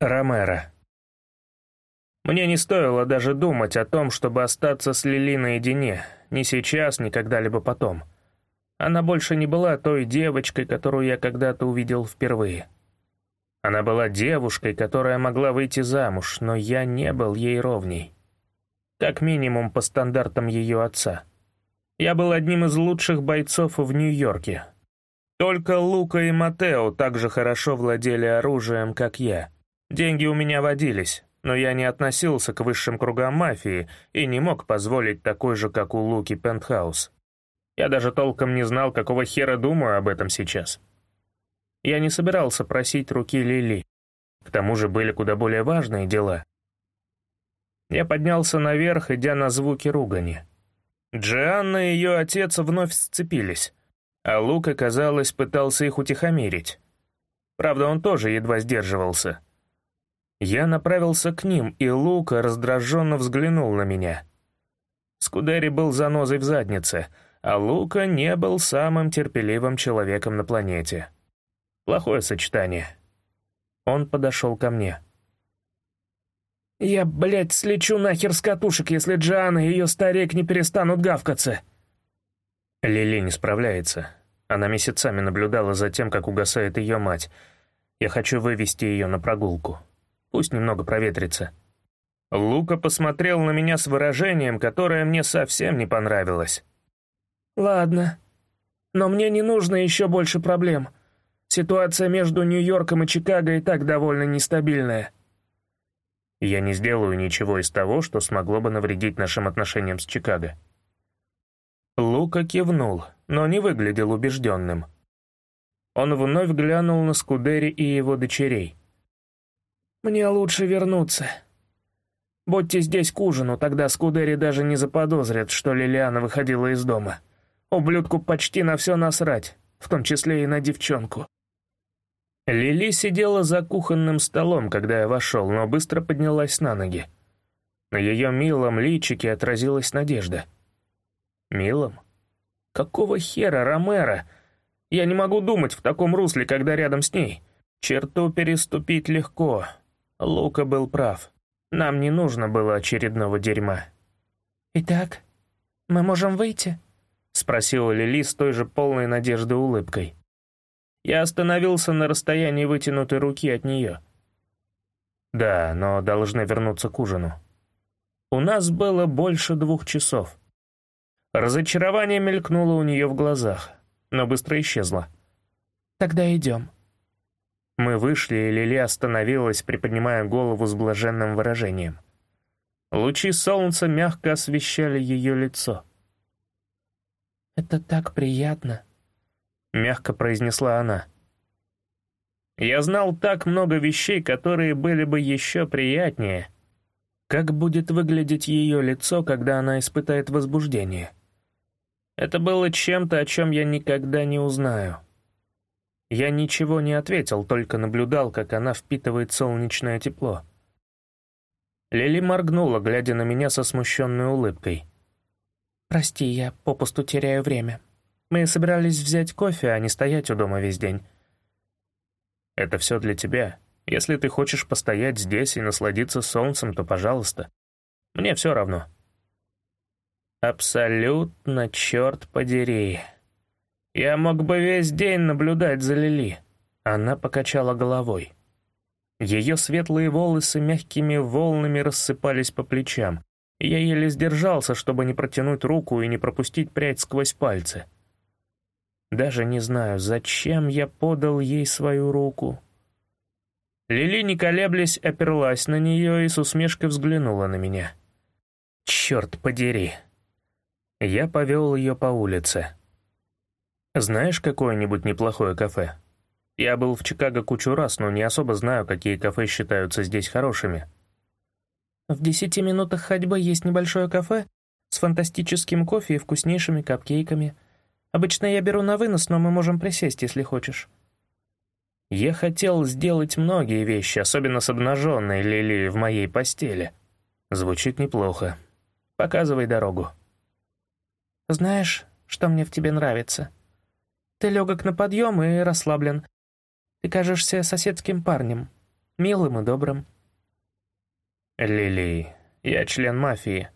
Ромеро. Мне не стоило даже думать о том, чтобы остаться с Лили наедине, ни сейчас, ни когда-либо потом. Она больше не была той девочкой, которую я когда-то увидел впервые. Она была девушкой, которая могла выйти замуж, но я не был ей ровней. Как минимум по стандартам ее отца. Я был одним из лучших бойцов в Нью-Йорке. Только Лука и Матео так же хорошо владели оружием, как я. Деньги у меня водились, но я не относился к высшим кругам мафии и не мог позволить такой же, как у Луки, пентхаус. Я даже толком не знал, какого хера думаю об этом сейчас. Я не собирался просить руки Лили. К тому же были куда более важные дела. Я поднялся наверх, идя на звуки ругани. Джианна и ее отец вновь сцепились, а Лука, казалось, пытался их утихомирить. Правда, он тоже едва сдерживался — я направился к ним, и Лука раздраженно взглянул на меня. Скудери был занозой в заднице, а Лука не был самым терпеливым человеком на планете. Плохое сочетание. Он подошел ко мне. «Я, блядь, слечу нахер с катушек, если Джиана и ее старик не перестанут гавкаться!» Лили не справляется. Она месяцами наблюдала за тем, как угасает ее мать. Я хочу вывести ее на прогулку. Пусть немного проветрится». Лука посмотрел на меня с выражением, которое мне совсем не понравилось. «Ладно, но мне не нужно еще больше проблем. Ситуация между Нью-Йорком и Чикаго и так довольно нестабильная». «Я не сделаю ничего из того, что смогло бы навредить нашим отношениям с Чикаго». Лука кивнул, но не выглядел убежденным. Он вновь глянул на Скудери и его дочерей. «Мне лучше вернуться. Будьте здесь к ужину, тогда Скудери даже не заподозрят, что Лилиана выходила из дома. Ублюдку почти на все насрать, в том числе и на девчонку». Лили сидела за кухонным столом, когда я вошел, но быстро поднялась на ноги. На ее милом личике отразилась надежда. «Милом? Какого хера, Ромеро? Я не могу думать в таком русле, когда рядом с ней. Черту переступить легко, Лука был прав. Нам не нужно было очередного дерьма. «Итак, мы можем выйти?» — спросила Лили с той же полной надежды улыбкой. Я остановился на расстоянии вытянутой руки от нее. Да, но должны вернуться к ужину. У нас было больше двух часов. Разочарование мелькнуло у нее в глазах, но быстро исчезло. «Тогда идем», мы вышли, и Лили остановилась, приподнимая голову с блаженным выражением. Лучи солнца мягко освещали ее лицо. «Это так приятно», — мягко произнесла она. Я знал так много вещей, которые были бы еще приятнее. Как будет выглядеть ее лицо, когда она испытает возбуждение? Это было чем-то, о чем я никогда не узнаю. Я ничего не ответил, только наблюдал, как она впитывает солнечное тепло. Лили моргнула, глядя на меня со смущенной улыбкой. «Прости, я попусту теряю время. Мы собирались взять кофе, а не стоять у дома весь день». «Это все для тебя. Если ты хочешь постоять здесь и насладиться солнцем, то пожалуйста. Мне все равно». «Абсолютно, черт подери». Я мог бы весь день наблюдать за Лили. Она покачала головой. Ее светлые волосы мягкими волнами рассыпались по плечам. Я еле сдержался, чтобы не протянуть руку и не пропустить прядь сквозь пальцы. Даже не знаю, зачем я подал ей свою руку. Лили, не колеблясь, оперлась на нее и с усмешкой взглянула на меня. «Черт подери!» Я повел ее по улице. Знаешь какое-нибудь неплохое кафе? Я был в Чикаго кучу раз, но не особо знаю, какие кафе считаются здесь хорошими. В десяти минутах ходьбы есть небольшое кафе с фантастическим кофе и вкуснейшими капкейками. Обычно я беру на вынос, но мы можем присесть, если хочешь. Я хотел сделать многие вещи, особенно с обнаженной Лили в моей постели. Звучит неплохо. Показывай дорогу. Знаешь, что мне в тебе нравится? Ты легок на подъем и расслаблен. Ты кажешься соседским парнем. Милым и добрым». «Лили, я член мафии.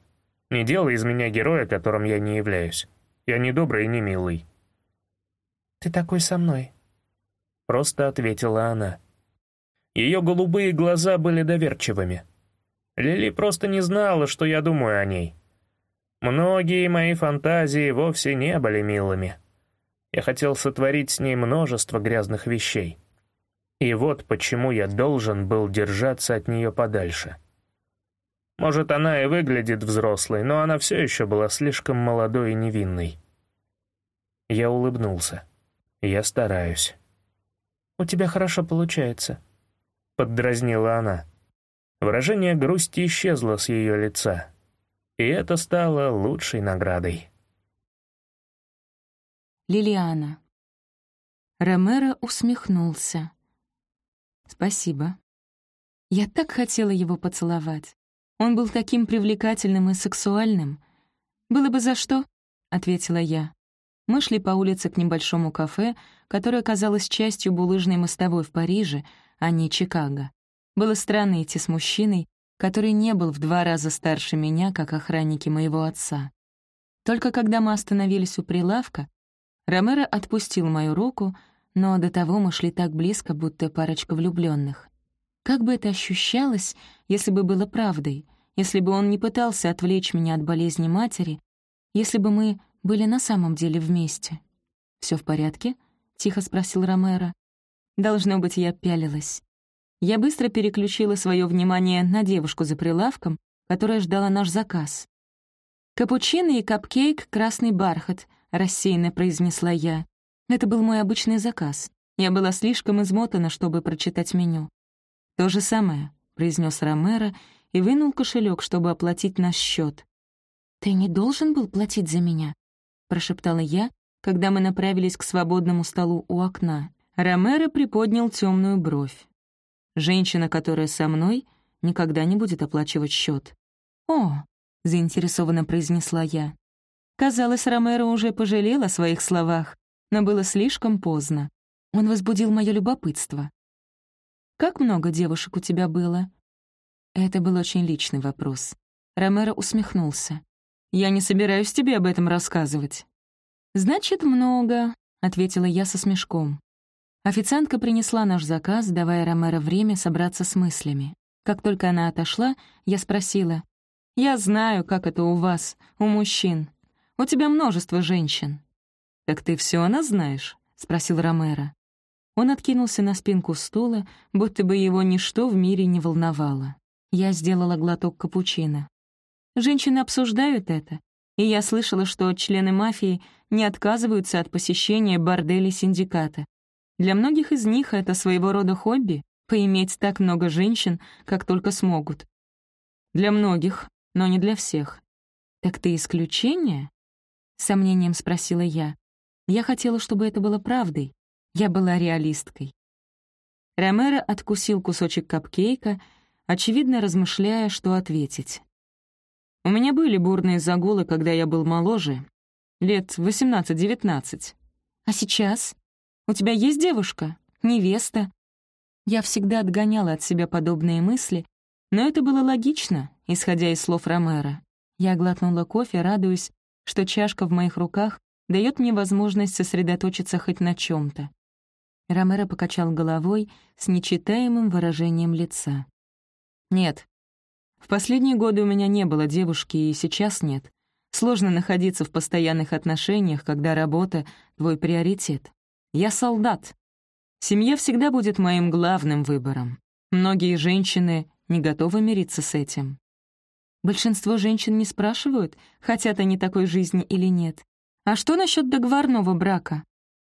Не делай из меня героя, которым я не являюсь. Я не добрый и не милый». «Ты такой со мной», — просто ответила она. Ее голубые глаза были доверчивыми. Лили просто не знала, что я думаю о ней. Многие мои фантазии вовсе не были милыми. Я хотел сотворить с ней множество грязных вещей. И вот почему я должен был держаться от нее подальше. Может, она и выглядит взрослой, но она все еще была слишком молодой и невинной. Я улыбнулся. Я стараюсь. «У тебя хорошо получается», — поддразнила она. Выражение грусти исчезло с ее лица, и это стало лучшей наградой. Лилиана. Ромеро усмехнулся. «Спасибо. Я так хотела его поцеловать. Он был таким привлекательным и сексуальным. Было бы за что?» — ответила я. Мы шли по улице к небольшому кафе, которое казалось частью булыжной мостовой в Париже, а не Чикаго. Было странно идти с мужчиной, который не был в два раза старше меня, как охранники моего отца. Только когда мы остановились у прилавка, Ромеро отпустил мою руку, но до того мы шли так близко, будто парочка влюбленных. Как бы это ощущалось, если бы было правдой, если бы он не пытался отвлечь меня от болезни матери, если бы мы были на самом деле вместе. Все в порядке?» — тихо спросил Ромеро. Должно быть, я пялилась. Я быстро переключила свое внимание на девушку за прилавком, которая ждала наш заказ. «Капучино и капкейк «Красный бархат», рассеянно произнесла я. Это был мой обычный заказ. Я была слишком измотана, чтобы прочитать меню. «То же самое», — произнес Ромеро и вынул кошелек, чтобы оплатить наш счет. «Ты не должен был платить за меня», — прошептала я, когда мы направились к свободному столу у окна. Ромеро приподнял темную бровь. «Женщина, которая со мной, никогда не будет оплачивать счет. «О», — заинтересованно произнесла я. Казалось, Ромеро уже пожалел о своих словах, но было слишком поздно. Он возбудил мое любопытство. «Как много девушек у тебя было?» Это был очень личный вопрос. Ромеро усмехнулся. «Я не собираюсь тебе об этом рассказывать». «Значит, много», — ответила я со смешком. Официантка принесла наш заказ, давая Ромеро время собраться с мыслями. Как только она отошла, я спросила, «Я знаю, как это у вас, у мужчин. У тебя множество женщин». «Так ты все о нас знаешь?» — спросил Ромеро. Он откинулся на спинку стула, будто бы его ничто в мире не волновало. Я сделала глоток капучино. Женщины обсуждают это, и я слышала, что члены мафии не отказываются от посещения борделей синдиката. Для многих из них это своего рода хобби — поиметь так много женщин, как только смогут. Для многих, но не для всех. «Так ты исключение?» — сомнением спросила я. Я хотела, чтобы это было правдой. Я была реалисткой. Ромеро откусил кусочек капкейка, очевидно размышляя, что ответить. У меня были бурные загулы, когда я был моложе, лет 18-19. А сейчас? У тебя есть девушка? Невеста? Я всегда отгоняла от себя подобные мысли, но это было логично, исходя из слов Ромеро. Я глотнула кофе, радуясь, что чашка в моих руках дает мне возможность сосредоточиться хоть на чем то Ромеро покачал головой с нечитаемым выражением лица. «Нет. В последние годы у меня не было девушки, и сейчас нет. Сложно находиться в постоянных отношениях, когда работа — твой приоритет. Я солдат. Семья всегда будет моим главным выбором. Многие женщины не готовы мириться с этим. Большинство женщин не спрашивают, хотят они такой жизни или нет. А что насчет договорного брака?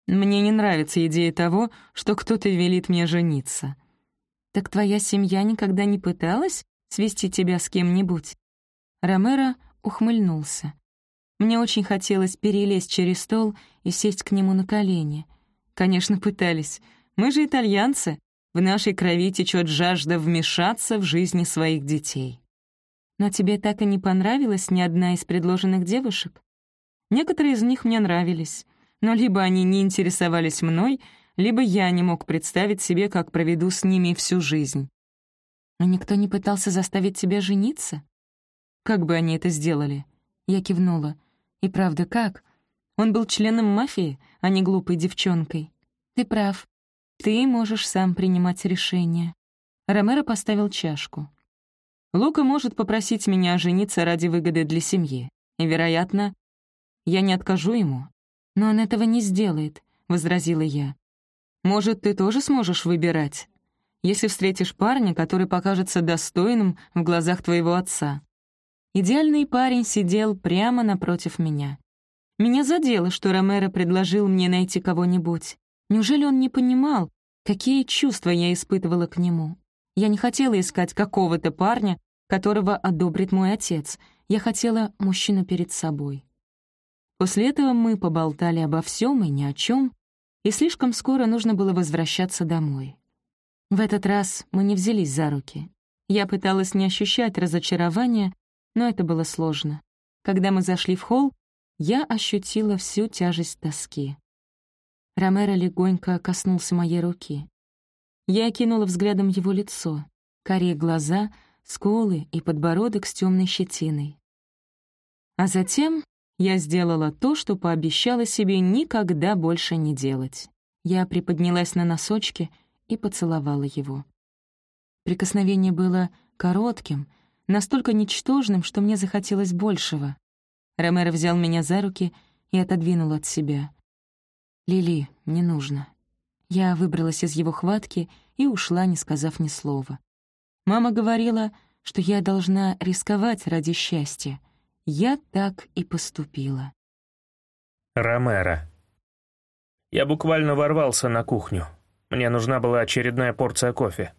Мне не нравится идея того, что кто-то велит мне жениться. Так твоя семья никогда не пыталась свести тебя с кем-нибудь? Ромеро ухмыльнулся. Мне очень хотелось перелезть через стол и сесть к нему на колени. Конечно, пытались. Мы же итальянцы. В нашей крови течет жажда вмешаться в жизни своих детей. Но тебе так и не понравилась ни одна из предложенных девушек? Некоторые из них мне нравились, но либо они не интересовались мной, либо я не мог представить себе, как проведу с ними всю жизнь. Но никто не пытался заставить тебя жениться? Как бы они это сделали? Я кивнула. И правда, как? Он был членом мафии, а не глупой девчонкой. Ты прав. Ты можешь сам принимать решения. Ромеро поставил чашку. Лука может попросить меня жениться ради выгоды для семьи. И, вероятно, я не откажу ему. Но он этого не сделает, — возразила я. Может, ты тоже сможешь выбирать, если встретишь парня, который покажется достойным в глазах твоего отца. Идеальный парень сидел прямо напротив меня. Меня задело, что Ромеро предложил мне найти кого-нибудь. Неужели он не понимал, какие чувства я испытывала к нему? Я не хотела искать какого-то парня, которого одобрит мой отец. Я хотела мужчину перед собой. После этого мы поболтали обо всем и ни о чем, и слишком скоро нужно было возвращаться домой. В этот раз мы не взялись за руки. Я пыталась не ощущать разочарования, но это было сложно. Когда мы зашли в холл, я ощутила всю тяжесть тоски. Ромеро легонько коснулся моей руки. Я окинула взглядом его лицо, карие глаза, скулы и подбородок с темной щетиной. А затем я сделала то, что пообещала себе никогда больше не делать. Я приподнялась на носочки и поцеловала его. Прикосновение было коротким, настолько ничтожным, что мне захотелось большего. Ромеро взял меня за руки и отодвинул от себя. «Лили, не нужно». Я выбралась из его хватки и ушла, не сказав ни слова. Мама говорила, что я должна рисковать ради счастья. Я так и поступила. Ромеро. Я буквально ворвался на кухню. Мне нужна была очередная порция кофе.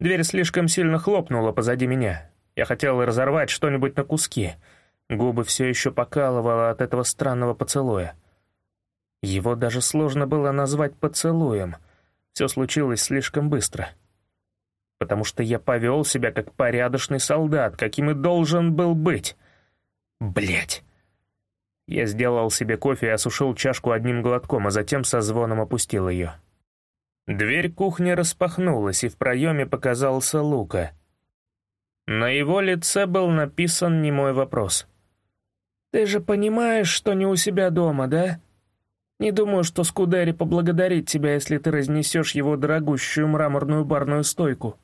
Дверь слишком сильно хлопнула позади меня. Я хотел разорвать что-нибудь на куски. Губы все еще покалывало от этого странного поцелуя. Его даже сложно было назвать поцелуем. Все случилось слишком быстро. Потому что я повел себя как порядочный солдат, каким и должен был быть. Блять. Я сделал себе кофе и осушил чашку одним глотком, а затем со звоном опустил ее. Дверь кухни распахнулась, и в проеме показался Лука. На его лице был написан немой вопрос. «Ты же понимаешь, что не у себя дома, да? Не думаю, что Скудери поблагодарит тебя, если ты разнесешь его дорогущую мраморную барную стойку».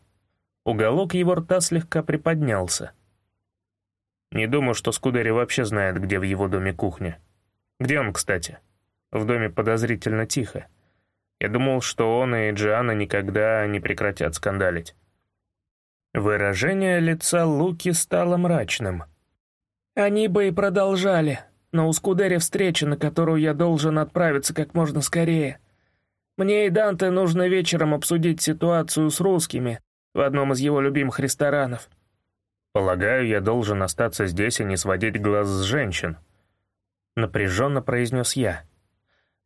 Уголок его рта слегка приподнялся. Не думаю, что Скудери вообще знает, где в его доме кухня. Где он, кстати? В доме подозрительно тихо. Я думал, что он и Джиана никогда не прекратят скандалить. Выражение лица Луки стало мрачным. «Они бы и продолжали, но у Скудери встреча, на которую я должен отправиться как можно скорее. Мне и Данте нужно вечером обсудить ситуацию с русскими в одном из его любимых ресторанов». «Полагаю, я должен остаться здесь и не сводить глаз с женщин», — напряженно произнес я.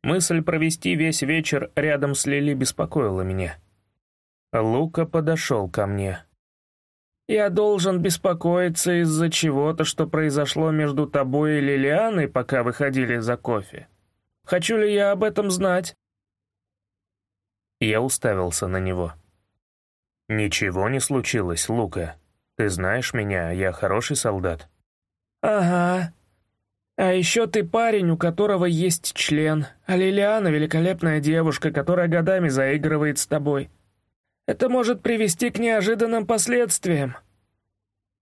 Мысль провести весь вечер рядом с Лили беспокоила меня. Лука подошел ко мне. «Я должен беспокоиться из-за чего-то, что произошло между тобой и Лилианой, пока выходили за кофе. Хочу ли я об этом знать?» Я уставился на него. «Ничего не случилось, Лука. Ты знаешь меня, я хороший солдат». «Ага. А еще ты парень, у которого есть член, а Лилиана — великолепная девушка, которая годами заигрывает с тобой. Это может привести к неожиданным последствиям».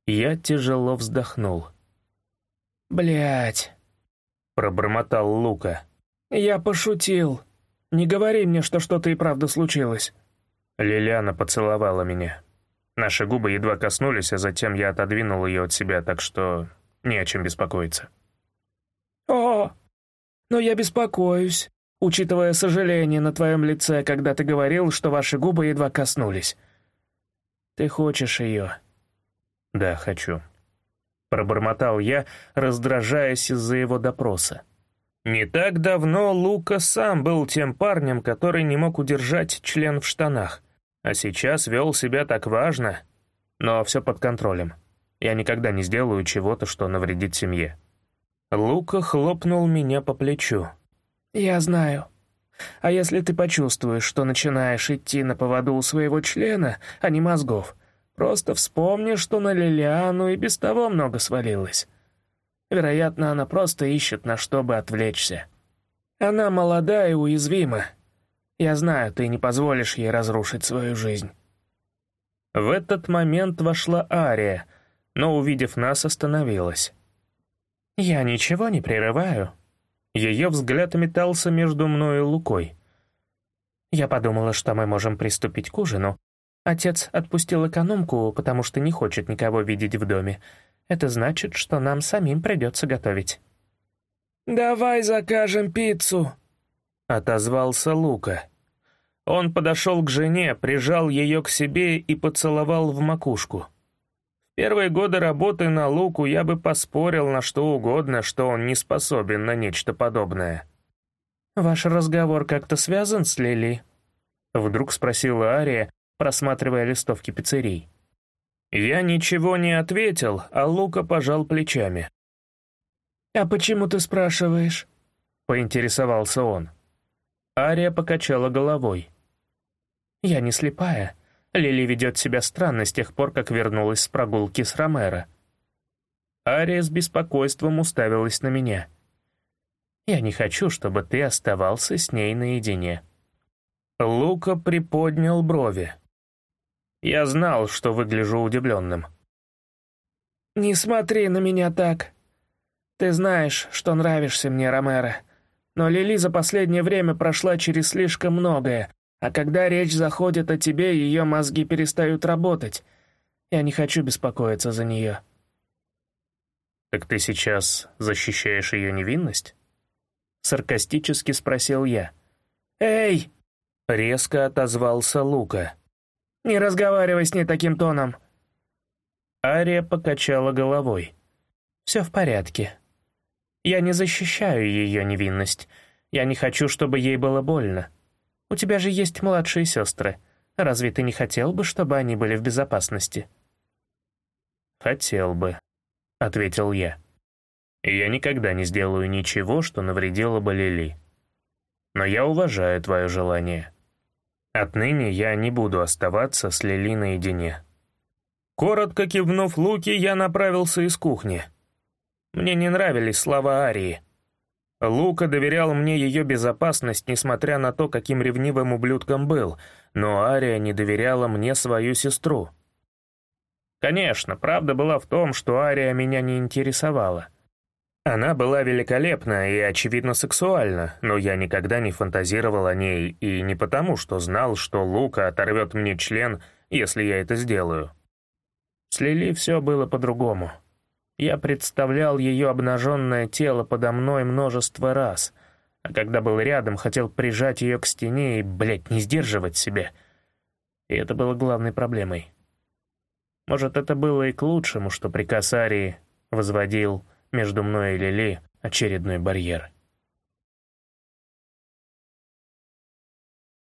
Я тяжело вздохнул. Блять, пробормотал Лука. «Я пошутил. Не говори мне, что что-то и правда случилось». Лилиана поцеловала меня. Наши губы едва коснулись, а затем я отодвинул ее от себя, так что не о чем беспокоиться. «О, но я беспокоюсь, учитывая сожаление на твоем лице, когда ты говорил, что ваши губы едва коснулись. Ты хочешь ее?» «Да, хочу», — пробормотал я, раздражаясь из-за его допроса. Не так давно Лука сам был тем парнем, который не мог удержать член в штанах. А сейчас вел себя так важно, но все под контролем. Я никогда не сделаю чего-то, что навредит семье. Лука хлопнул меня по плечу. «Я знаю. А если ты почувствуешь, что начинаешь идти на поводу у своего члена, а не мозгов, Просто вспомни, что на Лилиану и без того много свалилось. Вероятно, она просто ищет на что бы отвлечься. Она молода и уязвима. Я знаю, ты не позволишь ей разрушить свою жизнь». В этот момент вошла Ария, но, увидев нас, остановилась. «Я ничего не прерываю». Ее взгляд метался между мной и Лукой. Я подумала, что мы можем приступить к ужину. Отец отпустил экономку, потому что не хочет никого видеть в доме. Это значит, что нам самим придется готовить. «Давай закажем пиццу», — отозвался Лука. Он подошел к жене, прижал ее к себе и поцеловал в макушку. Первые годы работы на Луку я бы поспорил на что угодно, что он не способен на нечто подобное. «Ваш разговор как-то связан с Лили?» Вдруг спросила Ария, просматривая листовки пиццерий. Я ничего не ответил, а Лука пожал плечами. «А почему ты спрашиваешь?» — поинтересовался он. Ария покачала головой. «Я не слепая. Лили ведет себя странно с тех пор, как вернулась с прогулки с Ромеро». Ария с беспокойством уставилась на меня. «Я не хочу, чтобы ты оставался с ней наедине». Лука приподнял брови. Я знал, что выгляжу удивленным. «Не смотри на меня так. Ты знаешь, что нравишься мне, Ромеро. Но Лили за последнее время прошла через слишком многое, а когда речь заходит о тебе, ее мозги перестают работать. Я не хочу беспокоиться за нее». «Так ты сейчас защищаешь ее невинность?» Саркастически спросил я. «Эй!» — резко отозвался Лука. «Не разговаривай с ней таким тоном». Ария покачала головой. «Все в порядке. Я не защищаю ее невинность. Я не хочу, чтобы ей было больно. У тебя же есть младшие сестры. Разве ты не хотел бы, чтобы они были в безопасности?» «Хотел бы», — ответил я. «Я никогда не сделаю ничего, что навредило бы Лили. Но я уважаю твое желание. Отныне я не буду оставаться с Лили наедине». Коротко кивнув Луки, я направился из кухни. Мне не нравились слова Арии. Лука доверял мне ее безопасность, несмотря на то, каким ревнивым ублюдком был, но Ария не доверяла мне свою сестру. Конечно, правда была в том, что Ария меня не интересовала. Она была великолепна и, очевидно, сексуальна, но я никогда не фантазировал о ней, и не потому, что знал, что Лука оторвет мне член, если я это сделаю. С Лили все было по-другому. Я представлял ее обнаженное тело подо мной множество раз, а когда был рядом, хотел прижать ее к стене и, блядь, не сдерживать себя. И это было главной проблемой. Может, это было и к лучшему, что приказ Арии возводил между мной и Лили очередной барьер.